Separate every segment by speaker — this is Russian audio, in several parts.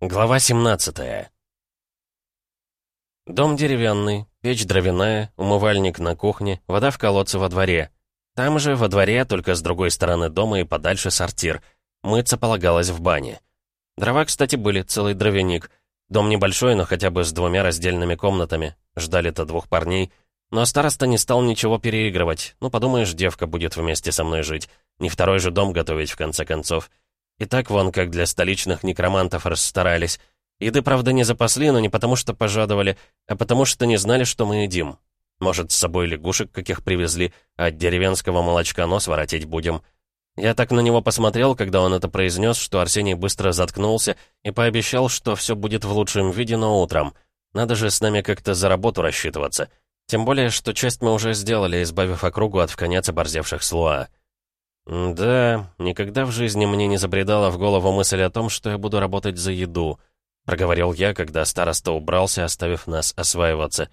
Speaker 1: Глава 17 Дом деревянный, печь дровяная, умывальник на кухне, вода в колодце во дворе. Там же, во дворе, только с другой стороны дома и подальше сортир. Мыться полагалось в бане. Дрова, кстати, были, целый дровяник. Дом небольшой, но хотя бы с двумя раздельными комнатами. Ждали-то двух парней. Но староста не стал ничего переигрывать. Ну, подумаешь, девка будет вместе со мной жить. Не второй же дом готовить, в конце концов. И так вон, как для столичных некромантов расстарались. Еды, правда, не запасли, но не потому что пожадовали, а потому что не знали, что мы едим. Может, с собой лягушек каких привезли, а от деревенского молочка нос воротить будем. Я так на него посмотрел, когда он это произнес, что Арсений быстро заткнулся и пообещал, что все будет в лучшем виде, но утром. Надо же с нами как-то за работу рассчитываться. Тем более, что часть мы уже сделали, избавив округу от вконец оборзевших слуа. «Да, никогда в жизни мне не забредала в голову мысль о том, что я буду работать за еду», проговорил я, когда староста убрался, оставив нас осваиваться.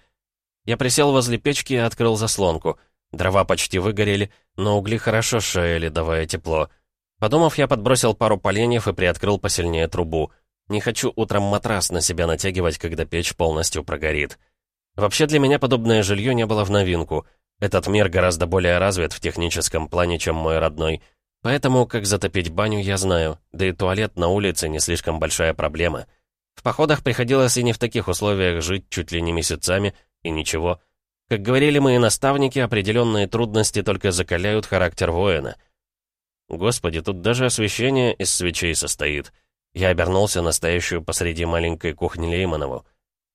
Speaker 1: Я присел возле печки и открыл заслонку. Дрова почти выгорели, но угли хорошо шеяли, давая тепло. Подумав, я подбросил пару поленьев и приоткрыл посильнее трубу. Не хочу утром матрас на себя натягивать, когда печь полностью прогорит. Вообще для меня подобное жилье не было в новинку. Этот мир гораздо более развит в техническом плане, чем мой родной. Поэтому, как затопить баню, я знаю. Да и туалет на улице не слишком большая проблема. В походах приходилось и не в таких условиях жить чуть ли не месяцами, и ничего. Как говорили мои наставники, определенные трудности только закаляют характер воина. Господи, тут даже освещение из свечей состоит. Я обернулся на посреди маленькой кухни Лейманову.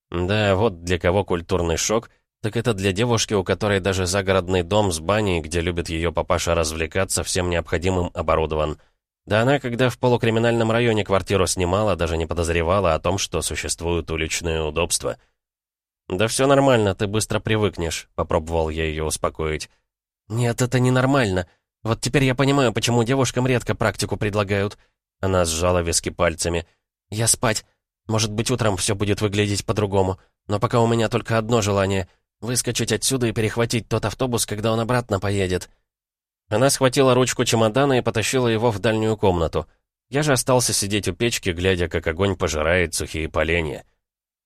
Speaker 1: Да, вот для кого культурный шок, так это для девушки, у которой даже загородный дом с баней, где любит ее папаша развлекаться, всем необходимым оборудован. Да она, когда в полукриминальном районе квартиру снимала, даже не подозревала о том, что существуют уличные удобства. «Да все нормально, ты быстро привыкнешь», — попробовал я ее успокоить. «Нет, это не нормально. Вот теперь я понимаю, почему девушкам редко практику предлагают». Она сжала виски пальцами. «Я спать. Может быть, утром все будет выглядеть по-другому. Но пока у меня только одно желание — выскочить отсюда и перехватить тот автобус, когда он обратно поедет». Она схватила ручку чемодана и потащила его в дальнюю комнату. Я же остался сидеть у печки, глядя, как огонь пожирает сухие поленья.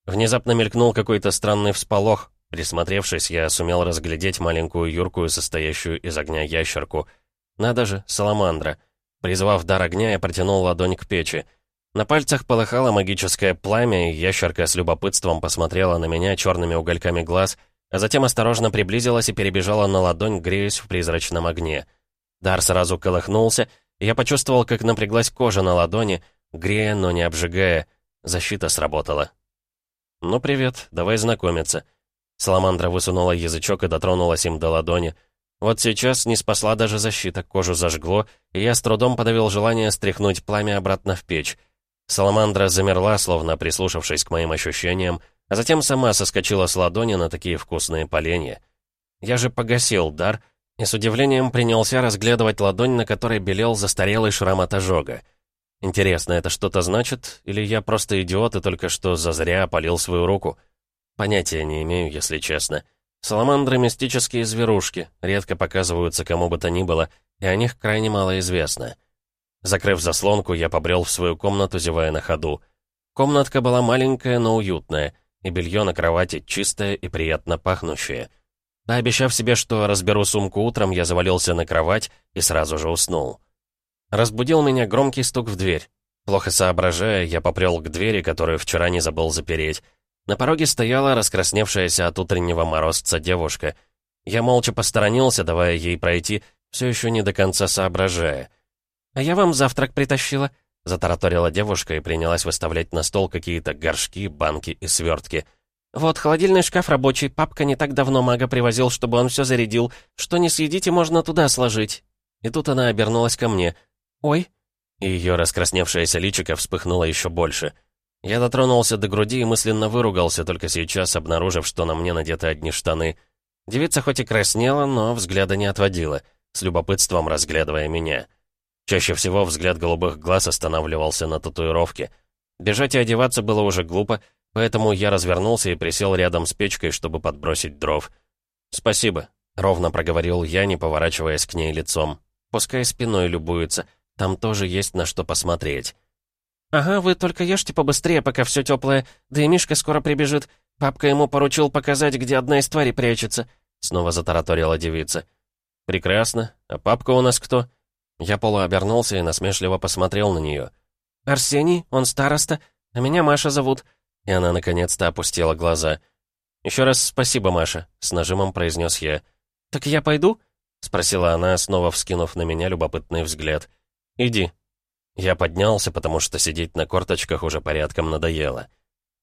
Speaker 1: Внезапно мелькнул какой-то странный всполох. Присмотревшись, я сумел разглядеть маленькую юркую, состоящую из огня ящерку. Надо же, саламандра. Призвав дар огня, я протянул ладонь к печи. На пальцах полыхало магическое пламя, и ящерка с любопытством посмотрела на меня черными угольками глаз, а затем осторожно приблизилась и перебежала на ладонь, греясь в призрачном огне. Дар сразу колыхнулся, и я почувствовал, как напряглась кожа на ладони, грея, но не обжигая. Защита сработала. «Ну, привет, давай знакомиться». Саламандра высунула язычок и дотронулась им до ладони. Вот сейчас не спасла даже защита, кожу зажгло, и я с трудом подавил желание стряхнуть пламя обратно в печь. Саламандра замерла, словно прислушавшись к моим ощущениям, а затем сама соскочила с ладони на такие вкусные поленья. Я же погасил дар и с удивлением принялся разглядывать ладонь, на которой белел застарелый шрам от ожога. Интересно, это что-то значит, или я просто идиот и только что зазря опалил свою руку? Понятия не имею, если честно. Саламандры — мистические зверушки, редко показываются кому бы то ни было, и о них крайне мало известно. Закрыв заслонку, я побрел в свою комнату, зевая на ходу. Комнатка была маленькая, но уютная, и белье на кровати чистое и приятно пахнущее. Пообещав себе, что разберу сумку утром, я завалился на кровать и сразу же уснул. Разбудил меня громкий стук в дверь. Плохо соображая, я попрел к двери, которую вчера не забыл запереть. На пороге стояла раскрасневшаяся от утреннего морозца девушка. Я молча посторонился, давая ей пройти, все еще не до конца соображая. «А я вам завтрак притащила», — затараторила девушка и принялась выставлять на стол какие-то горшки, банки и свертки. «Вот, холодильный шкаф рабочий, папка не так давно мага привозил, чтобы он все зарядил. Что не съедите, можно туда сложить». И тут она обернулась ко мне. «Ой». И ее раскрасневшееся личико вспыхнуло еще больше. Я дотронулся до груди и мысленно выругался, только сейчас обнаружив, что на мне надеты одни штаны. Девица хоть и краснела, но взгляда не отводила, с любопытством разглядывая меня. Чаще всего взгляд голубых глаз останавливался на татуировке. Бежать и одеваться было уже глупо, поэтому я развернулся и присел рядом с печкой, чтобы подбросить дров. «Спасибо», — ровно проговорил я, не поворачиваясь к ней лицом. «Пускай спиной любуется, там тоже есть на что посмотреть».
Speaker 2: «Ага, вы только ешьте побыстрее, пока все теплое, да и Мишка скоро прибежит. Папка ему поручил показать, где одна из тварей прячется», — снова затараторила девица.
Speaker 1: «Прекрасно. А папка у нас кто?» Я полуобернулся и насмешливо посмотрел на нее.
Speaker 2: «Арсений, он староста, а меня Маша зовут».
Speaker 1: И она наконец-то опустила глаза. «Еще раз спасибо, Маша», — с нажимом произнес я.
Speaker 2: «Так я пойду?»
Speaker 1: — спросила она, снова вскинув на меня любопытный взгляд. «Иди». Я поднялся, потому что сидеть на корточках уже порядком надоело.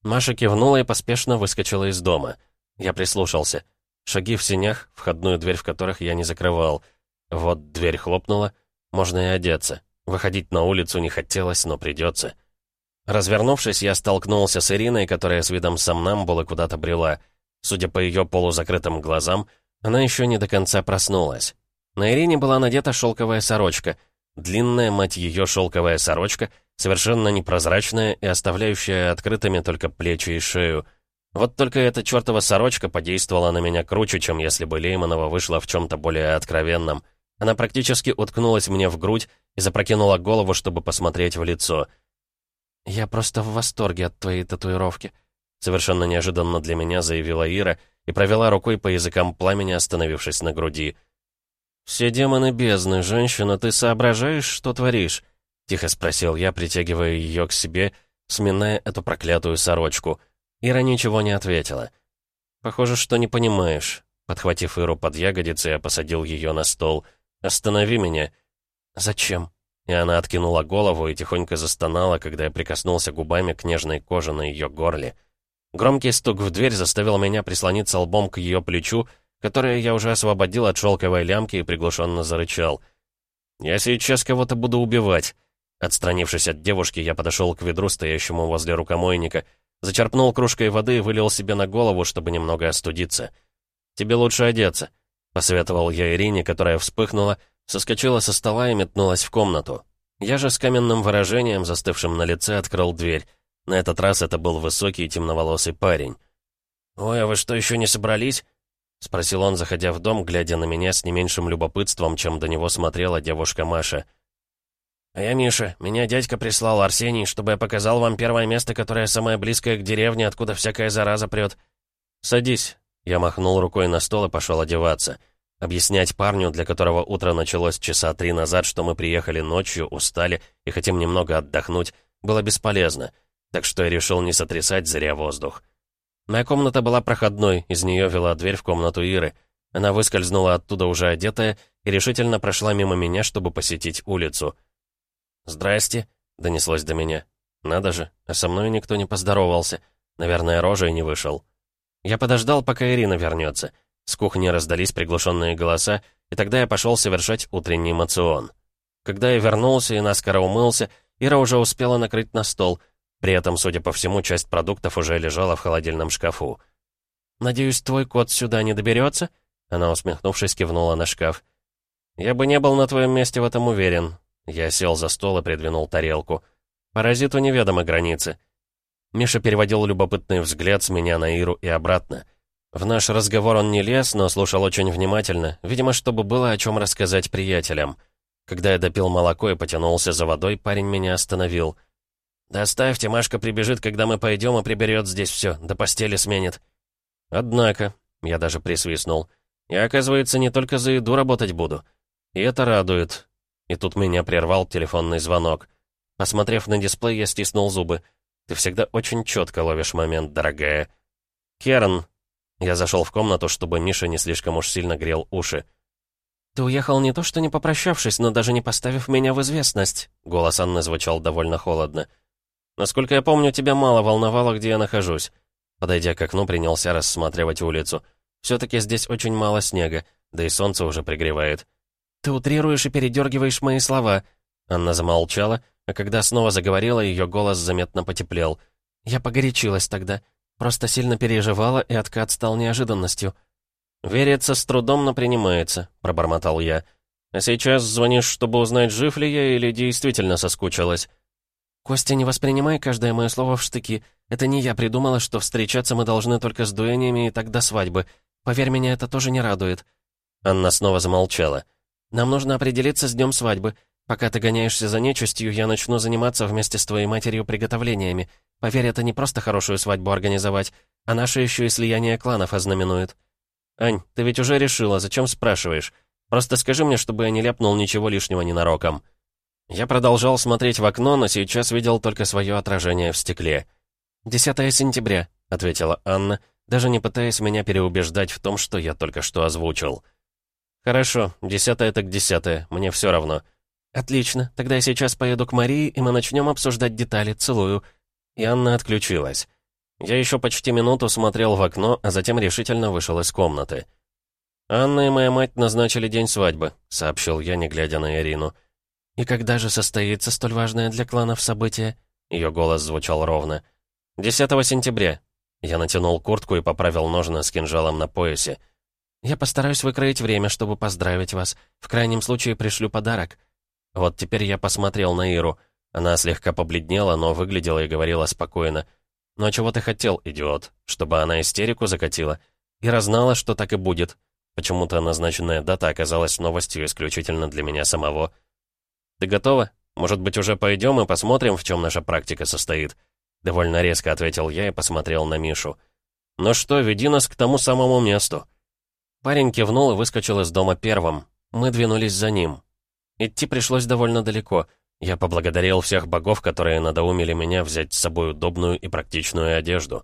Speaker 1: Маша кивнула и поспешно выскочила из дома. Я прислушался. Шаги в сенях, входную дверь в которых я не закрывал. Вот дверь хлопнула. Можно и одеться. Выходить на улицу не хотелось, но придется. Развернувшись, я столкнулся с Ириной, которая с видом сомнамбулы куда-то брела. Судя по ее полузакрытым глазам, она еще не до конца проснулась. На Ирине была надета шелковая сорочка. Длинная, мать ее, шелковая сорочка, совершенно непрозрачная и оставляющая открытыми только плечи и шею. Вот только эта чертова сорочка подействовала на меня круче, чем если бы Лейманова вышла в чем-то более откровенном. Она практически уткнулась мне в грудь и запрокинула голову, чтобы посмотреть в лицо.
Speaker 2: «Я просто в восторге от твоей татуировки», — совершенно неожиданно для меня заявила Ира и провела рукой по языкам пламени, остановившись на груди.
Speaker 1: «Все демоны бездны, женщина, ты соображаешь, что творишь?» — тихо спросил я, притягивая ее к себе, сминая эту проклятую сорочку. Ира ничего не ответила. «Похоже, что не понимаешь». Подхватив Иру под ягодицы, я посадил ее на стол. «Останови меня».
Speaker 2: «Зачем?»
Speaker 1: И она откинула голову и тихонько застонала, когда я прикоснулся губами к нежной коже на ее горле. Громкий стук в дверь заставил меня прислониться лбом к ее плечу, которое я уже освободил от шелковой лямки и приглушенно зарычал. «Я сейчас кого-то буду убивать». Отстранившись от девушки, я подошел к ведру, стоящему возле рукомойника, зачерпнул кружкой воды и вылил себе на голову, чтобы немного остудиться. «Тебе лучше одеться», — посоветовал я Ирине, которая вспыхнула, соскочила со стола и метнулась в комнату. Я же с каменным выражением, застывшим на лице, открыл дверь. На этот раз это был высокий темноволосый парень. «Ой, а вы что, еще не собрались?» — спросил он, заходя в дом, глядя на меня с не меньшим любопытством, чем до него смотрела девушка Маша. «А я Миша. Меня дядька прислал, Арсений, чтобы я показал вам первое место, которое самое близкое к деревне, откуда всякая зараза прет. Садись». Я махнул рукой на стол и пошел одеваться. Объяснять парню, для которого утро началось часа три назад, что мы приехали ночью, устали и хотим немного отдохнуть, было бесполезно — так что я решил не сотрясать зря воздух. Моя комната была проходной, из нее вела дверь в комнату Иры. Она выскользнула оттуда уже одетая и решительно прошла мимо меня, чтобы посетить улицу. «Здрасте», — донеслось до меня. «Надо же, а со мной никто не поздоровался. Наверное, рожей не вышел». Я подождал, пока Ирина вернется. С кухни раздались приглушенные голоса, и тогда я пошел совершать утренний мацион. Когда я вернулся и наскоро умылся, Ира уже успела накрыть на стол — при этом, судя по всему, часть продуктов уже лежала в холодильном шкафу.
Speaker 2: «Надеюсь, твой кот сюда не доберется?»
Speaker 1: Она, усмехнувшись, кивнула на шкаф. «Я бы не был на твоем месте в этом уверен». Я сел за стол и придвинул тарелку. «Паразиту неведомы границы». Миша переводил любопытный взгляд с меня на Иру и обратно. В наш разговор он не лез, но слушал очень внимательно, видимо, чтобы было о чем рассказать приятелям. Когда я допил молоко и потянулся за водой, парень меня остановил — «Да оставьте, Машка прибежит, когда мы пойдем, и приберет здесь все, до постели сменит». «Однако», — я даже присвистнул, «я, оказывается, не только за еду работать буду. И это радует». И тут меня прервал телефонный звонок. Посмотрев на дисплей, я стиснул зубы. «Ты всегда очень четко ловишь момент, дорогая». «Керн». Я зашел в комнату, чтобы Миша не слишком уж сильно грел уши.
Speaker 2: «Ты уехал не то что не попрощавшись, но даже не поставив меня в известность».
Speaker 1: Голос Анны звучал довольно холодно. Насколько я помню, тебя мало волновало, где я нахожусь. Подойдя к окну, принялся рассматривать улицу. Все-таки здесь очень мало снега, да и солнце уже пригревает.
Speaker 2: «Ты утрируешь и передергиваешь мои слова».
Speaker 1: Анна замолчала, а когда снова заговорила, ее голос заметно потеплел.
Speaker 2: «Я погорячилась тогда. Просто сильно переживала, и откат стал неожиданностью».
Speaker 1: «Верится с трудом, но принимается», — пробормотал я. «А сейчас звонишь, чтобы узнать, жив ли я или действительно соскучилась?»
Speaker 2: «Костя, не воспринимай каждое мое слово в штыки. Это не я придумала, что встречаться мы должны только с дуэниями и так до свадьбы. Поверь, меня это тоже не радует».
Speaker 1: Анна снова замолчала.
Speaker 2: «Нам нужно определиться с днем свадьбы. Пока ты гоняешься за нечистью, я начну заниматься вместе с твоей матерью приготовлениями. Поверь, это не просто хорошую свадьбу организовать, а наше еще и слияние кланов ознаменует». «Ань, ты ведь уже решила, зачем спрашиваешь? Просто скажи мне, чтобы я не ляпнул ничего лишнего ненароком». Я продолжал смотреть в окно, но сейчас видел только свое отражение в стекле. «10 сентября», — ответила Анна, даже не пытаясь меня переубеждать в том, что я только что озвучил. «Хорошо, десятое так десятое, мне все равно». «Отлично, тогда я сейчас поеду к Марии, и мы начнем обсуждать детали. Целую». И Анна отключилась. Я еще почти минуту смотрел в окно, а затем решительно вышел из комнаты. «Анна и моя мать назначили день свадьбы», — сообщил я, не глядя на Ирину. «И когда же состоится столь важное для кланов событие?» Ее голос звучал ровно. «10 сентября». Я натянул куртку и поправил ножны с кинжалом на поясе. «Я постараюсь выкроить время, чтобы поздравить вас. В крайнем случае пришлю подарок». Вот теперь я посмотрел на Иру. Она слегка побледнела, но выглядела и говорила спокойно. «Ну а чего ты хотел, идиот? Чтобы она истерику закатила?» Ира знала, что так и будет. Почему-то назначенная дата оказалась новостью исключительно для меня самого. «Ты готова? Может быть, уже пойдем и посмотрим, в чем наша практика состоит?» Довольно резко ответил я и посмотрел на Мишу. «Ну что, веди нас к тому самому месту». Парень кивнул и выскочил из дома первым. Мы двинулись за ним. Идти пришлось довольно далеко. Я поблагодарил всех богов, которые надоумили меня взять с собой удобную и практичную одежду.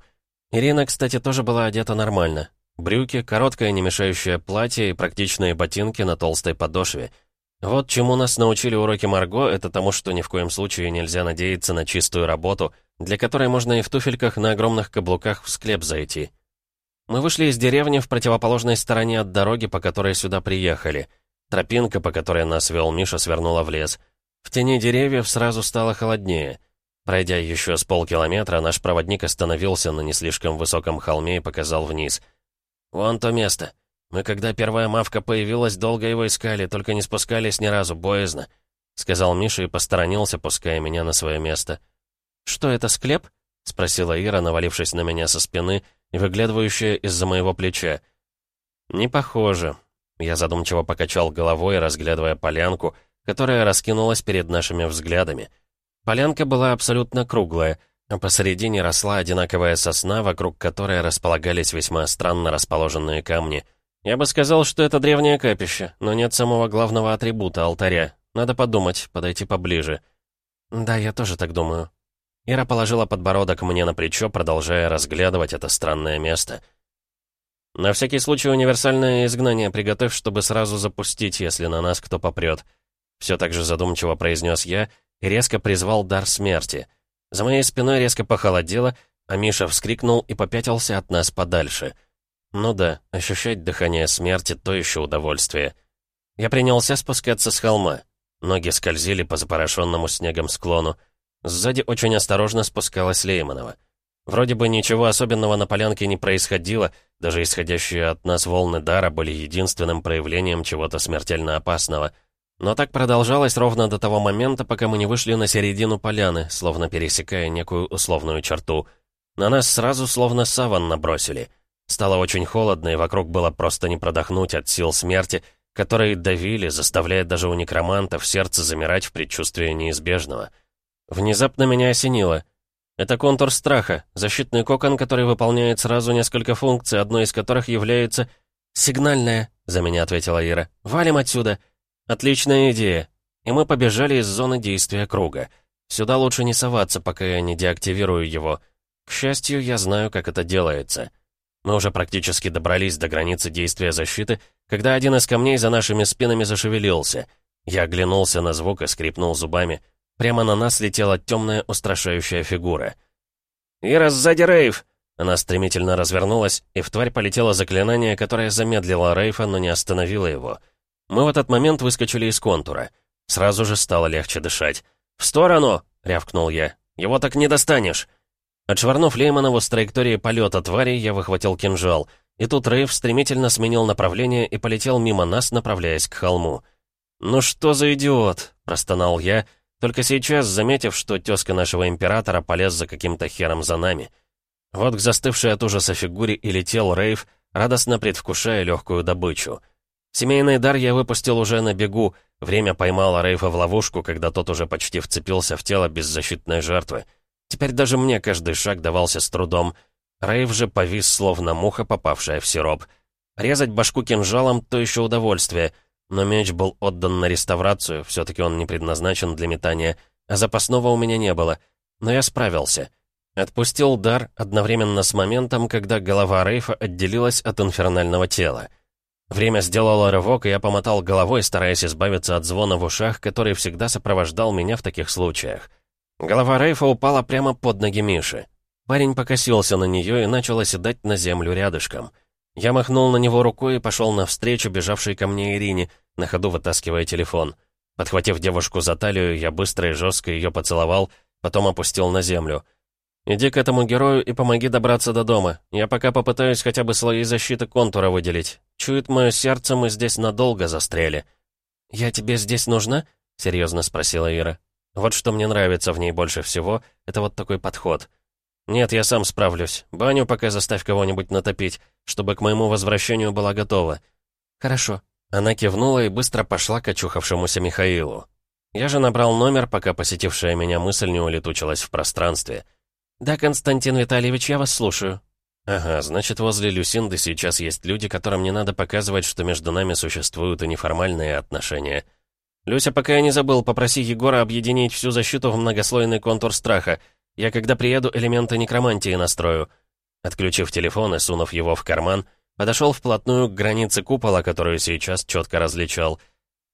Speaker 2: Ирина, кстати, тоже была одета нормально. Брюки, короткое не мешающее платье и практичные ботинки на толстой подошве — вот чему нас научили уроки Марго, это тому, что ни в коем случае нельзя надеяться на чистую работу, для которой можно и в туфельках на огромных каблуках в склеп зайти. Мы вышли из деревни в противоположной стороне от дороги, по которой сюда приехали. Тропинка, по которой нас вел Миша, свернула в лес. В тени деревьев сразу стало холоднее. Пройдя еще с полкилометра, наш проводник остановился на не слишком высоком холме и показал вниз. «Вон то место. «Мы, когда первая мавка появилась, долго его искали, только не спускались ни разу, боязно», — сказал Миша и посторонился, пуская меня на свое место. «Что это, склеп?» — спросила Ира, навалившись на меня со спины и выглядывающая из-за моего плеча. «Не похоже». Я задумчиво покачал головой, разглядывая полянку, которая раскинулась перед нашими взглядами. Полянка была абсолютно круглая, а посередине росла одинаковая сосна, вокруг которой располагались весьма странно расположенные камни — «Я бы сказал, что это древнее капище, но нет самого главного атрибута — алтаря. Надо подумать, подойти поближе». «Да, я тоже так думаю». Ира положила подбородок мне на плечо, продолжая разглядывать это странное место. «На всякий случай универсальное изгнание приготовь, чтобы сразу запустить, если на нас кто попрет». Все так же задумчиво произнес я и резко призвал дар смерти. За моей спиной резко похолодело, а Миша вскрикнул и попятился от нас подальше — ну да, ощущать дыхание смерти — то еще удовольствие. Я принялся спускаться с холма. Ноги скользили по запорошенному снегом склону. Сзади очень осторожно спускалась Лейманова. Вроде бы ничего особенного на полянке не происходило, даже исходящие от нас волны дара были единственным проявлением чего-то смертельно опасного. Но так продолжалось ровно до того момента, пока мы не вышли на середину поляны, словно пересекая некую условную черту. На нас сразу словно саван набросили — Стало очень холодно, и вокруг было просто не продохнуть от сил смерти, которые давили, заставляя даже у некромантов сердце замирать в предчувствии неизбежного. Внезапно меня осенило. Это контур страха, защитный кокон, который выполняет сразу несколько функций, одной из которых является «сигнальная», — за меня ответила Ира. «Валим отсюда». «Отличная идея». И мы побежали из зоны действия круга. Сюда лучше не соваться, пока я не деактивирую его. К счастью, я знаю, как это делается. Мы уже практически добрались до границы действия защиты, когда один из камней за нашими спинами зашевелился. Я оглянулся на звук и скрипнул зубами. Прямо на нас летела темная устрашающая фигура. «Ира, сзади Рейв!» Она стремительно развернулась, и в тварь полетело заклинание, которое замедлило Рейфа, но не остановило его. Мы в этот момент выскочили из контура. Сразу же стало легче дышать. «В сторону!» — рявкнул я. «Его так не достанешь!» Отшвырнув Лейманову с траектории полета твари, я выхватил кинжал. И тут Рейв стремительно сменил направление и полетел мимо нас, направляясь к холму. «Ну что за идиот?» — простонал я, только сейчас заметив, что тезка нашего императора полез за каким-то хером за нами. Вот к застывшей от ужаса фигуре и летел Рейв, радостно предвкушая легкую добычу.
Speaker 1: Семейный дар я выпустил уже на бегу. Время поймало Рейфа в ловушку, когда тот уже почти вцепился в тело беззащитной жертвы. Теперь даже мне каждый шаг давался с трудом. Рейв же повис, словно муха, попавшая в сироп. Резать башку кинжалом — то еще удовольствие. Но меч был отдан на реставрацию, все-таки он не предназначен для метания, а запасного у меня не было. Но я справился. Отпустил дар одновременно с моментом, когда голова Рейфа отделилась от инфернального тела. Время сделало рывок, и я помотал головой, стараясь избавиться от звона в ушах, который всегда сопровождал меня в таких случаях. Голова Рейфа упала прямо под ноги Миши. Парень покосился на нее и начал оседать на землю рядышком. Я махнул на него рукой и пошел навстречу бежавшей ко мне Ирине, на ходу вытаскивая телефон. Подхватив девушку за талию, я быстро и жестко ее поцеловал, потом опустил на землю. «Иди к этому герою и помоги добраться до дома. Я пока попытаюсь хотя бы слои защиты контура выделить. Чует мое сердце, мы здесь надолго застряли». «Я тебе здесь нужна?» — серьезно спросила Ира. «Вот что мне нравится в ней больше всего, это вот такой подход». «Нет, я сам справлюсь. Баню пока заставь кого-нибудь натопить, чтобы к моему возвращению была готова».
Speaker 2: «Хорошо».
Speaker 1: Она кивнула и быстро пошла к очухавшемуся Михаилу. Я же набрал номер, пока посетившая меня мысль не улетучилась в пространстве.
Speaker 2: «Да, Константин Витальевич, я вас слушаю».
Speaker 1: «Ага, значит, возле Люсинды сейчас есть люди, которым не надо показывать, что между нами существуют и неформальные отношения». «Люся, пока я не забыл, попроси Егора объединить всю защиту в многослойный контур страха. Я, когда приеду, элементы некромантии настрою». Отключив телефон и сунув его в карман, подошел вплотную к границе купола, которую сейчас четко различал.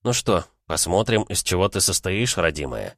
Speaker 1: «Ну что, посмотрим, из чего ты состоишь, родимая?»